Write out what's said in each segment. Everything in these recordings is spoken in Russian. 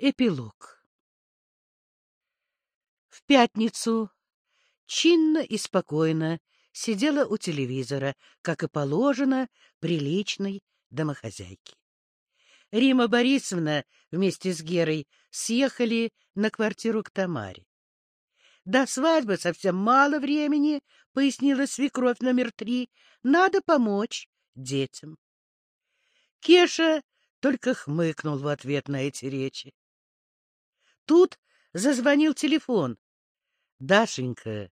Эпилог В пятницу чинно и спокойно сидела у телевизора, как и положено приличной домохозяйке. Рима Борисовна вместе с Герой съехали на квартиру к Тамаре. До свадьбы совсем мало времени, — пояснила свекровь номер три. Надо помочь детям. Кеша только хмыкнул в ответ на эти речи. Тут зазвонил телефон. — Дашенька,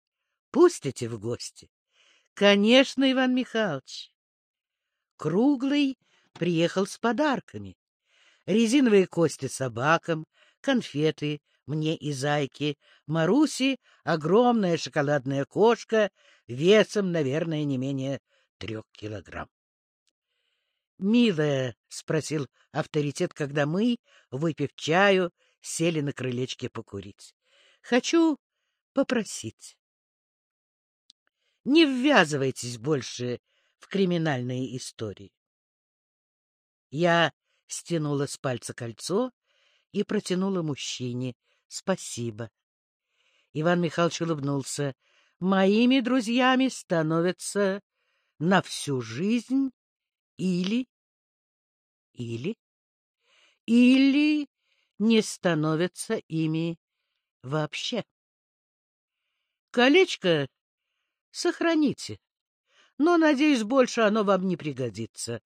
пустите в гости? — Конечно, Иван Михайлович. Круглый приехал с подарками. Резиновые кости собакам, конфеты мне и зайке, Маруси огромная шоколадная кошка весом, наверное, не менее трех килограмм. «Милая», — спросил авторитет, когда мы, выпив чаю, сели на крылечке покурить. Хочу попросить. Не ввязывайтесь больше в криминальные истории. Я стянула с пальца кольцо и протянула мужчине. Спасибо. Иван Михайлович улыбнулся. Моими друзьями становятся на всю жизнь или... Или... Или не становятся ими вообще. Колечко сохраните, но, надеюсь, больше оно вам не пригодится.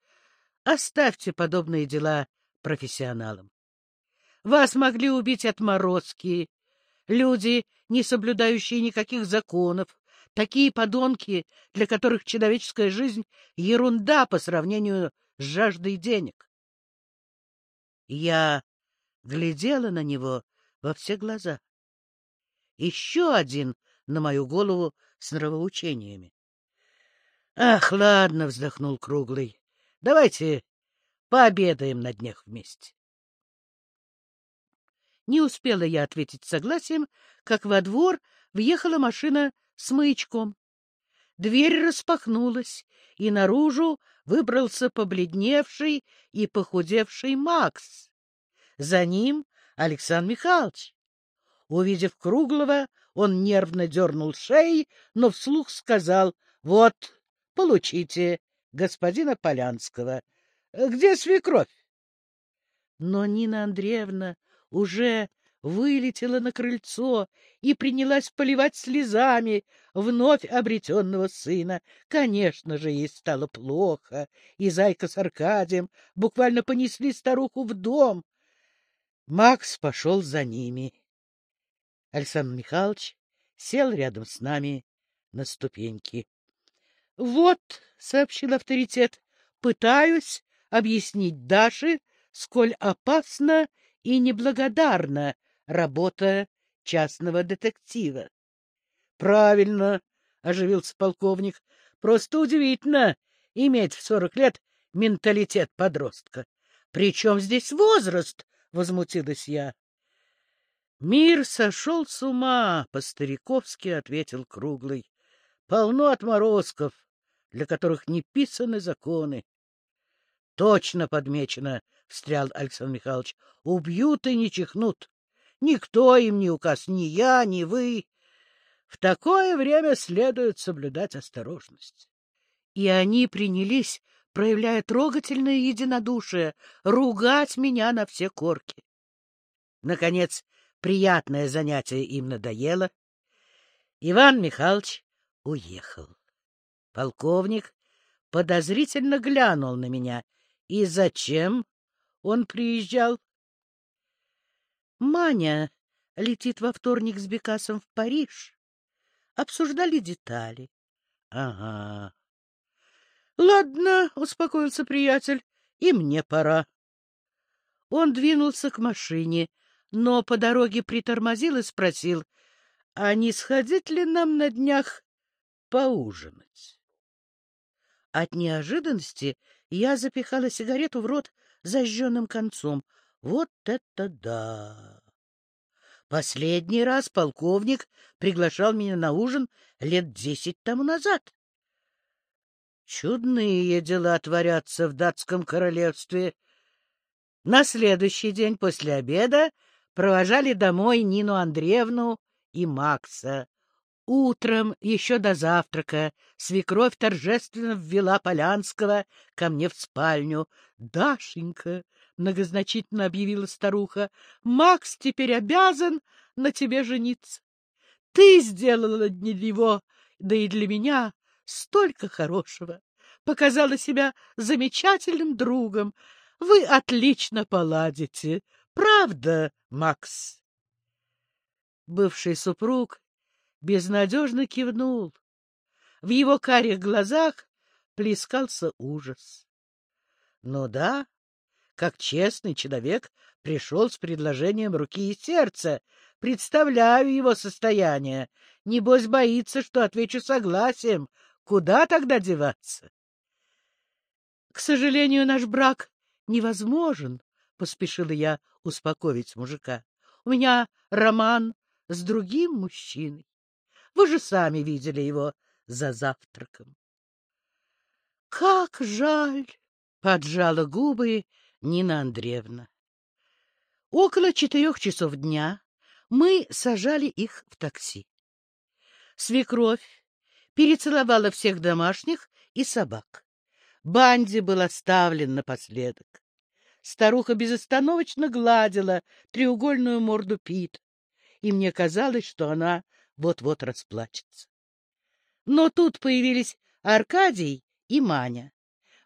Оставьте подобные дела профессионалам. Вас могли убить отморозки, люди, не соблюдающие никаких законов, такие подонки, для которых человеческая жизнь — ерунда по сравнению с жаждой денег. Я глядела на него во все глаза. Еще один на мою голову с нравоучениями. — Ах, ладно, — вздохнул Круглый, — давайте пообедаем на днях вместе. Не успела я ответить согласием, как во двор въехала машина с маячком. Дверь распахнулась, и наружу выбрался побледневший и похудевший Макс. За ним Александр Михайлович. Увидев Круглого, он нервно дернул шеей, но вслух сказал, — Вот, получите господина Полянского. Где свекровь? Но Нина Андреевна уже вылетела на крыльцо и принялась поливать слезами вновь обретенного сына. Конечно же, ей стало плохо, и Зайка с Аркадием буквально понесли старуху в дом. Макс пошел за ними. Александр Михайлович сел рядом с нами на ступеньки. — Вот, — сообщил авторитет, — пытаюсь объяснить Даше, сколь опасно и неблагодарна работа частного детектива. — Правильно, — оживился полковник. — Просто удивительно иметь в сорок лет менталитет подростка. — Причем здесь возраст? — возмутилась я. — Мир сошел с ума, — по-стариковски ответил Круглый. — Полно отморозков, для которых не писаны законы. — Точно подмечено, — встрял Александр Михайлович. — Убьют и не чихнут. Никто им не указ, ни я, ни вы. В такое время следует соблюдать осторожность. И они принялись проявляя трогательное единодушие, ругать меня на все корки. Наконец, приятное занятие им надоело. Иван Михайлович уехал. Полковник подозрительно глянул на меня. И зачем он приезжал? Маня летит во вторник с Бекасом в Париж. Обсуждали детали. Ага. — Ладно, — успокоился приятель, — и мне пора. Он двинулся к машине, но по дороге притормозил и спросил, а не сходить ли нам на днях поужинать? От неожиданности я запихала сигарету в рот зажженным концом. Вот это да! Последний раз полковник приглашал меня на ужин лет десять тому назад. Чудные дела творятся в датском королевстве. На следующий день после обеда провожали домой Нину Андреевну и Макса. Утром, еще до завтрака, свекровь торжественно ввела Полянского ко мне в спальню. — Дашенька, — многозначительно объявила старуха, — Макс теперь обязан на тебе жениться. Ты сделала для него, да и для меня, столько хорошего. Показала себя замечательным другом. Вы отлично поладите. Правда, Макс? Бывший супруг безнадежно кивнул. В его карих глазах плескался ужас. Ну да, как честный человек, пришел с предложением руки и сердца. Представляю его состояние. Небось, боится, что отвечу согласием. Куда тогда деваться? К сожалению, наш брак невозможен, — поспешила я успокоить мужика. У меня роман с другим мужчиной. Вы же сами видели его за завтраком. — Как жаль! — поджала губы Нина Андреевна. Около четырех часов дня мы сажали их в такси. Свекровь перецеловала всех домашних и собак. Банди был оставлен напоследок. Старуха безостановочно гладила треугольную морду Пит, и мне казалось, что она вот-вот расплачется. Но тут появились Аркадий и Маня.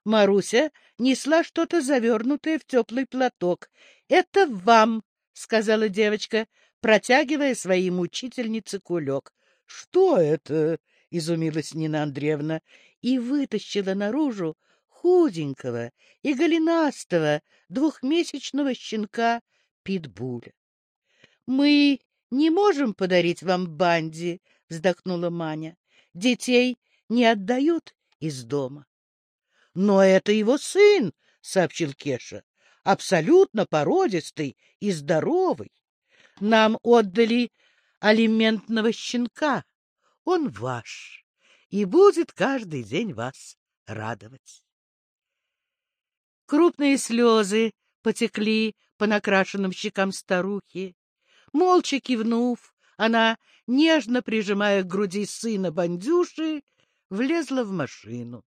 Маруся несла что-то завернутое в теплый платок. — Это вам, — сказала девочка, протягивая своей мучительнице кулек. — Что это? — изумилась Нина Андреевна и вытащила наружу худенького и голенастого двухмесячного щенка Питбуля. — Мы не можем подарить вам Банди, — вздохнула Маня. — Детей не отдают из дома. — Но это его сын, — сообщил Кеша, — абсолютно породистый и здоровый. Нам отдали алиментного щенка. Он ваш и будет каждый день вас радовать. Крупные слезы потекли по накрашенным щекам старухи. Молча кивнув, она, нежно прижимая к груди сына бандюши, влезла в машину.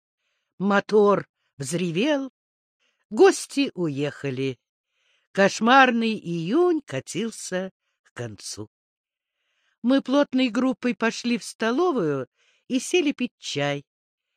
Мотор взревел, гости уехали. Кошмарный июнь катился к концу. Мы плотной группой пошли в столовую и сели пить чай.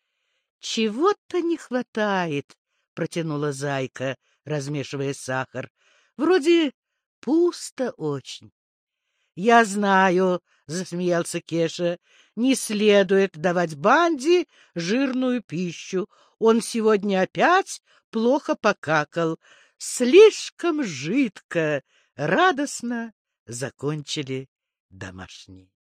— Чего-то не хватает, — протянула Зайка, размешивая сахар. — Вроде пусто очень. — Я знаю, — засмеялся Кеша, — не следует давать Банди жирную пищу. Он сегодня опять плохо покакал. Слишком жидко, радостно закончили домашние.